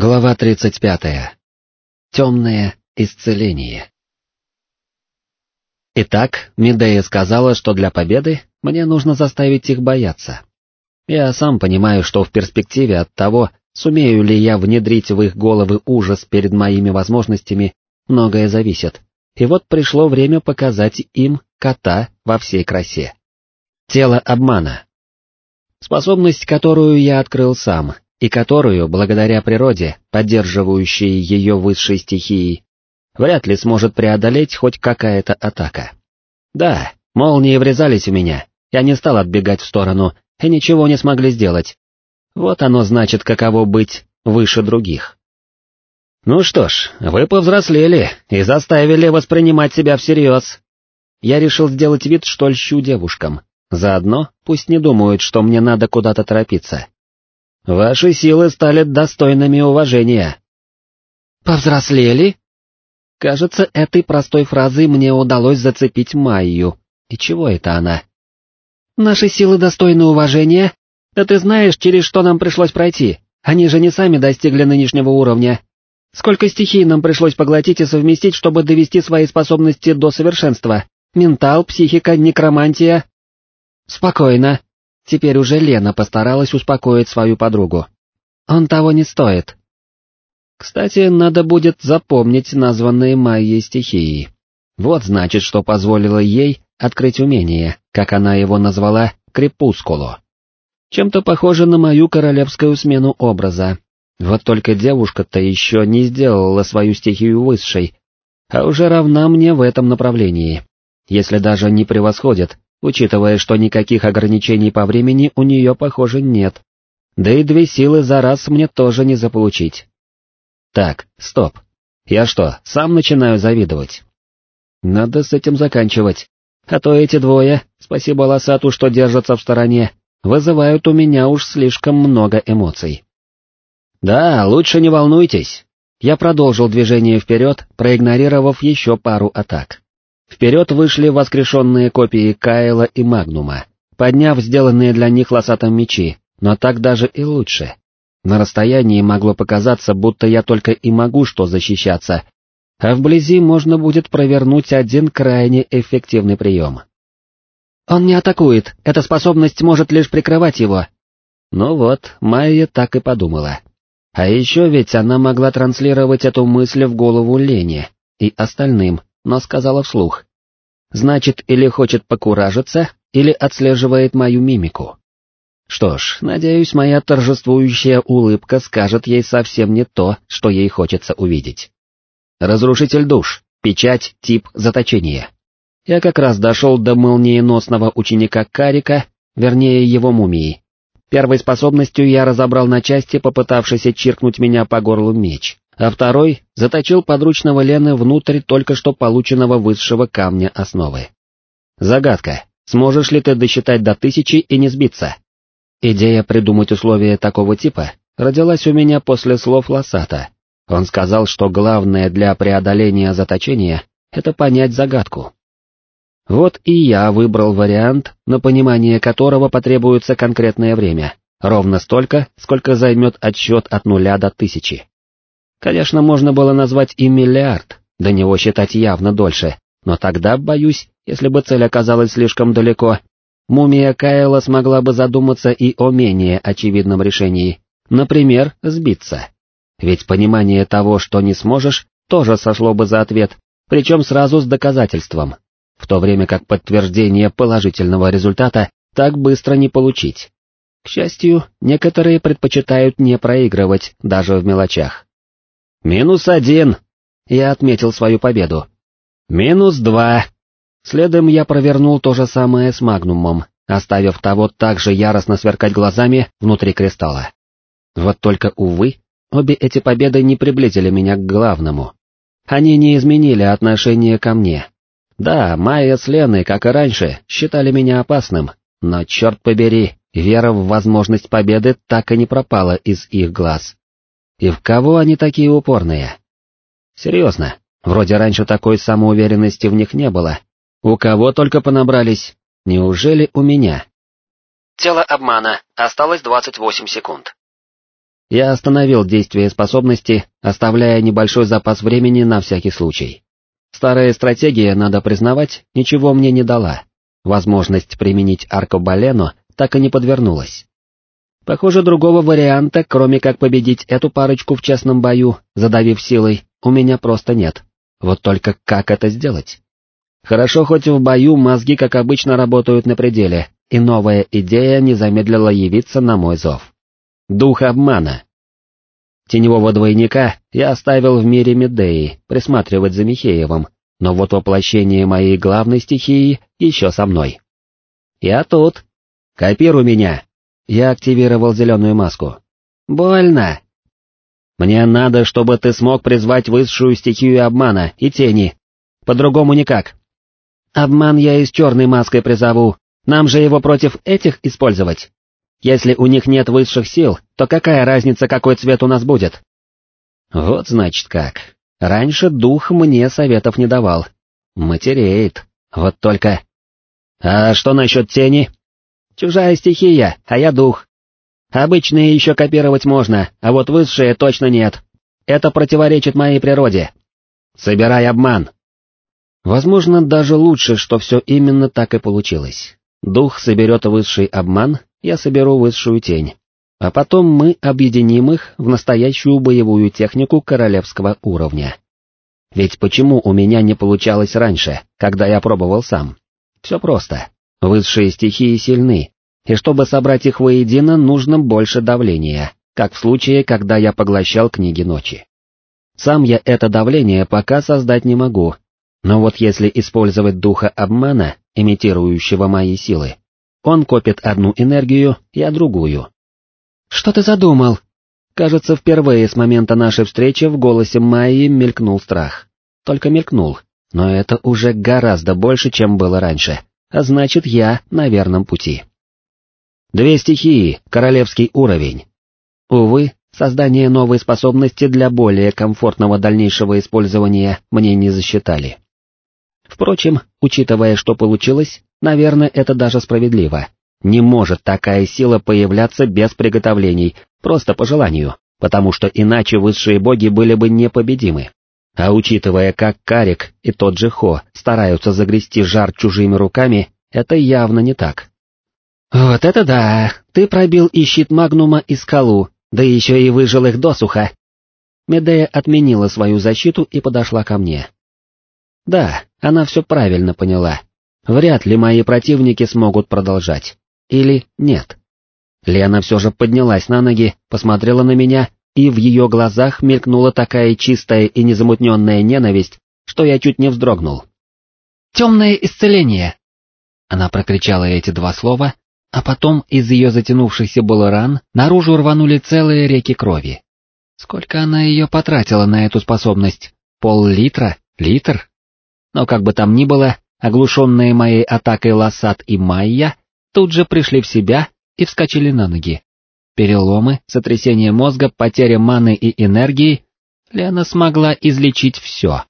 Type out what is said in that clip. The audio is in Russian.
Глава 35. Темное исцеление. Итак, Медея сказала, что для победы мне нужно заставить их бояться. Я сам понимаю, что в перспективе от того, сумею ли я внедрить в их головы ужас перед моими возможностями, многое зависит. И вот пришло время показать им кота во всей красе. Тело обмана. Способность, которую я открыл сам, и которую, благодаря природе, поддерживающей ее высшей стихией, вряд ли сможет преодолеть хоть какая-то атака. Да, молнии врезались в меня, я не стал отбегать в сторону, и ничего не смогли сделать. Вот оно значит, каково быть выше других. Ну что ж, вы повзрослели и заставили воспринимать себя всерьез. Я решил сделать вид, что льщу девушкам. Заодно пусть не думают, что мне надо куда-то торопиться. Ваши силы стали достойными уважения. Повзрослели? Кажется, этой простой фразой мне удалось зацепить Майю. И чего это она? Наши силы достойны уважения? Да ты знаешь, через что нам пришлось пройти. Они же не сами достигли нынешнего уровня. Сколько стихий нам пришлось поглотить и совместить, чтобы довести свои способности до совершенства? Ментал, психика, некромантия. Спокойно. Теперь уже Лена постаралась успокоить свою подругу. Он того не стоит. Кстати, надо будет запомнить названные Майей стихии. Вот значит, что позволило ей открыть умение, как она его назвала, крепускуло. Чем-то похоже на мою королевскую смену образа. Вот только девушка-то еще не сделала свою стихию высшей, а уже равна мне в этом направлении, если даже не превосходит, учитывая, что никаких ограничений по времени у нее, похоже, нет. Да и две силы за раз мне тоже не заполучить. Так, стоп. Я что, сам начинаю завидовать? Надо с этим заканчивать. А то эти двое, спасибо Лосату, что держатся в стороне, вызывают у меня уж слишком много эмоций. Да, лучше не волнуйтесь. Я продолжил движение вперед, проигнорировав еще пару атак. Вперед вышли воскрешенные копии Кайла и Магнума, подняв сделанные для них лосатом мечи, но так даже и лучше. На расстоянии могло показаться, будто я только и могу что защищаться, а вблизи можно будет провернуть один крайне эффективный прием. «Он не атакует, эта способность может лишь прикрывать его». Ну вот, Майя так и подумала. А еще ведь она могла транслировать эту мысль в голову Лене и остальным, но сказала вслух. Значит, или хочет покуражиться, или отслеживает мою мимику. Что ж, надеюсь, моя торжествующая улыбка скажет ей совсем не то, что ей хочется увидеть. Разрушитель душ, печать, тип заточения. Я как раз дошел до молниеносного ученика Карика, вернее его мумии. Первой способностью я разобрал на части попытавшийся чиркнуть меня по горлу меч а второй заточил подручного Лены внутрь только что полученного высшего камня основы. Загадка, сможешь ли ты досчитать до тысячи и не сбиться? Идея придумать условия такого типа родилась у меня после слов Лосата. Он сказал, что главное для преодоления заточения — это понять загадку. Вот и я выбрал вариант, на понимание которого потребуется конкретное время, ровно столько, сколько займет отсчет от нуля до тысячи. Конечно, можно было назвать и миллиард, до него считать явно дольше, но тогда, боюсь, если бы цель оказалась слишком далеко, мумия Кайла смогла бы задуматься и о менее очевидном решении, например, сбиться. Ведь понимание того, что не сможешь, тоже сошло бы за ответ, причем сразу с доказательством, в то время как подтверждение положительного результата так быстро не получить. К счастью, некоторые предпочитают не проигрывать даже в мелочах. «Минус один!» Я отметил свою победу. «Минус два!» Следом я провернул то же самое с Магнумом, оставив того также яростно сверкать глазами внутри кристалла. Вот только, увы, обе эти победы не приблизили меня к главному. Они не изменили отношение ко мне. Да, Майя с Леной, как и раньше, считали меня опасным, но, черт побери, вера в возможность победы так и не пропала из их глаз. И в кого они такие упорные? Серьезно, вроде раньше такой самоуверенности в них не было. У кого только понабрались, неужели у меня? Тело обмана, осталось 28 секунд. Я остановил действие способности, оставляя небольшой запас времени на всякий случай. Старая стратегия, надо признавать, ничего мне не дала. Возможность применить аркобалену так и не подвернулась. Похоже, другого варианта, кроме как победить эту парочку в честном бою, задавив силой, у меня просто нет. Вот только как это сделать? Хорошо, хоть в бою мозги, как обычно, работают на пределе, и новая идея не замедлила явиться на мой зов. Дух обмана. Теневого двойника я оставил в мире Медеи, присматривать за Михеевым, но вот воплощение моей главной стихии еще со мной. «Я тут. Копируй меня!» Я активировал зеленую маску. «Больно!» «Мне надо, чтобы ты смог призвать высшую стихию обмана и тени. По-другому никак». «Обман я и с черной маской призову, нам же его против этих использовать. Если у них нет высших сил, то какая разница, какой цвет у нас будет?» «Вот значит как. Раньше дух мне советов не давал. Матереет. Вот только...» «А что насчет тени?» Чужая стихия, а я дух. Обычные еще копировать можно, а вот высшие точно нет. Это противоречит моей природе. Собирай обман. Возможно, даже лучше, что все именно так и получилось. Дух соберет высший обман, я соберу высшую тень. А потом мы объединим их в настоящую боевую технику королевского уровня. Ведь почему у меня не получалось раньше, когда я пробовал сам? Все просто. Высшие стихии сильны, и чтобы собрать их воедино, нужно больше давления, как в случае, когда я поглощал книги ночи. Сам я это давление пока создать не могу, но вот если использовать духа обмана, имитирующего мои силы, он копит одну энергию, я другую. «Что ты задумал?» Кажется, впервые с момента нашей встречи в голосе Майи мелькнул страх. Только мелькнул, но это уже гораздо больше, чем было раньше а значит я на верном пути. Две стихии, королевский уровень. Увы, создание новой способности для более комфортного дальнейшего использования мне не засчитали. Впрочем, учитывая, что получилось, наверное, это даже справедливо. Не может такая сила появляться без приготовлений, просто по желанию, потому что иначе высшие боги были бы непобедимы. А учитывая, как Карик и тот же Хо стараются загрести жар чужими руками, это явно не так. «Вот это да! Ты пробил и щит Магнума, и скалу, да еще и выжил их досуха!» Медея отменила свою защиту и подошла ко мне. Да, она все правильно поняла. Вряд ли мои противники смогут продолжать. Или нет. Лена все же поднялась на ноги, посмотрела на меня и в ее глазах мелькнула такая чистая и незамутненная ненависть, что я чуть не вздрогнул. «Темное исцеление!» Она прокричала эти два слова, а потом из ее затянувшихся было ран наружу рванули целые реки крови. Сколько она ее потратила на эту способность? Пол-литра? Литр? Но как бы там ни было, оглушенные моей атакой Лассат и Майя тут же пришли в себя и вскочили на ноги переломы, сотрясение мозга, потеря маны и энергии, Лена смогла излечить все.